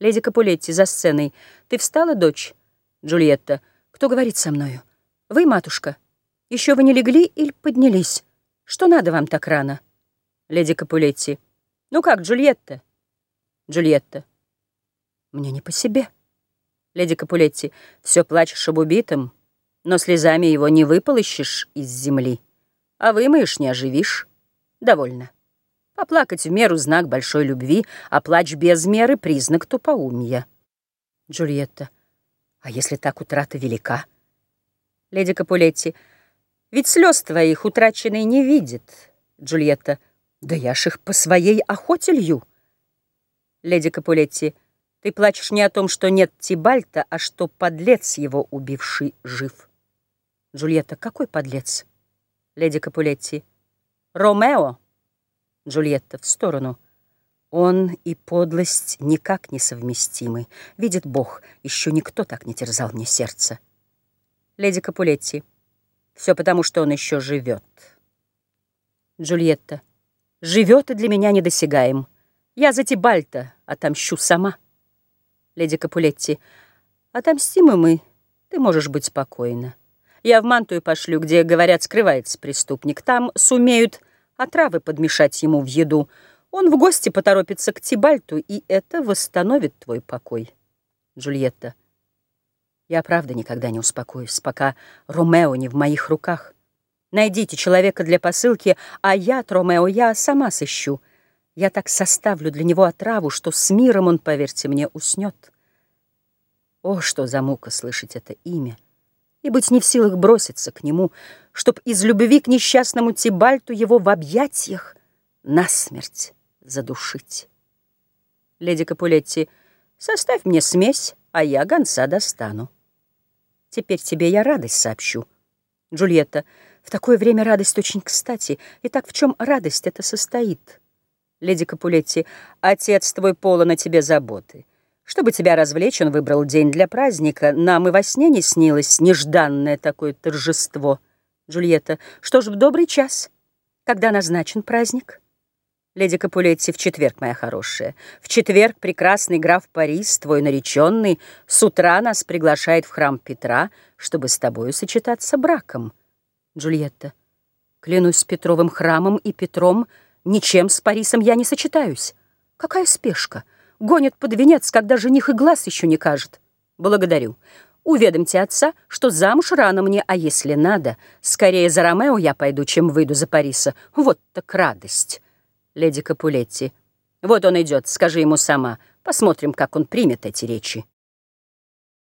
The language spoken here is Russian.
Леди Капулетти за сценой. Ты встала, дочь? Джульетта. Кто говорит со мною? Вы, матушка. Еще вы не легли или поднялись? Что надо вам так рано? Леди Капулетти. Ну как, Джульетта? Джульетта. Мне не по себе. Леди Капулетти. Все плачешь об убитом, но слезами его не выполощешь из земли. А вымоешь, не оживишь. Довольно. Поплакать в меру — знак большой любви, а плач без меры — признак тупоумия. Джульетта. А если так утрата велика? Леди Капулетти. Ведь слез твоих утраченный не видит. Джульетта. Да я ж их по своей охоте лью. Леди Капулетти. Ты плачешь не о том, что нет Тибальта, а что подлец его убивший жив. Джульетта. Какой подлец? Леди Капулетти. Ромео. Джульетта в сторону. Он и подлость никак не совместимы. Видит Бог, еще никто так не терзал мне сердце. Леди Капулетти. Все потому, что он еще живет. Джульетта. Живет и для меня недосягаем. Я за Тибальта отомщу сама. Леди Капулетти. Отомстим и мы. Ты можешь быть спокойна. Я в Мантую пошлю, где, говорят, скрывается преступник. Там сумеют отравы подмешать ему в еду. Он в гости поторопится к Тибальту, и это восстановит твой покой. Джульетта. Я правда никогда не успокоюсь, пока Ромео не в моих руках. Найдите человека для посылки, а я, Ромео, я сама сыщу. Я так составлю для него отраву, что с миром он, поверьте мне, уснет. О, что за мука слышать это имя! И быть не в силах броситься к нему, чтоб из любви к несчастному Тибальту его в объятиях насмерть задушить. Леди Капулетти, составь мне смесь, а я гонца достану. Теперь тебе я радость сообщу. Джульетта, в такое время радость очень кстати. Итак, в чем радость это состоит? Леди Капулетти, отец твой полон о тебе заботы. Чтобы тебя развлечь, он выбрал день для праздника. Нам и во сне не снилось нежданное такое торжество. Джульетта, что ж, в добрый час. Когда назначен праздник? Леди Капулетти, в четверг, моя хорошая. В четверг прекрасный граф Парис, твой нареченный, с утра нас приглашает в храм Петра, чтобы с тобою сочетаться браком. Джульетта, клянусь Петровым храмом и Петром, ничем с Парисом я не сочетаюсь. Какая спешка! Гонят под венец, когда жених и глаз еще не кажет. Благодарю. Уведомьте отца, что замуж рано мне, а если надо, скорее за Ромео я пойду, чем выйду за Париса. Вот так радость. Леди Капулетти. Вот он идет, скажи ему сама. Посмотрим, как он примет эти речи.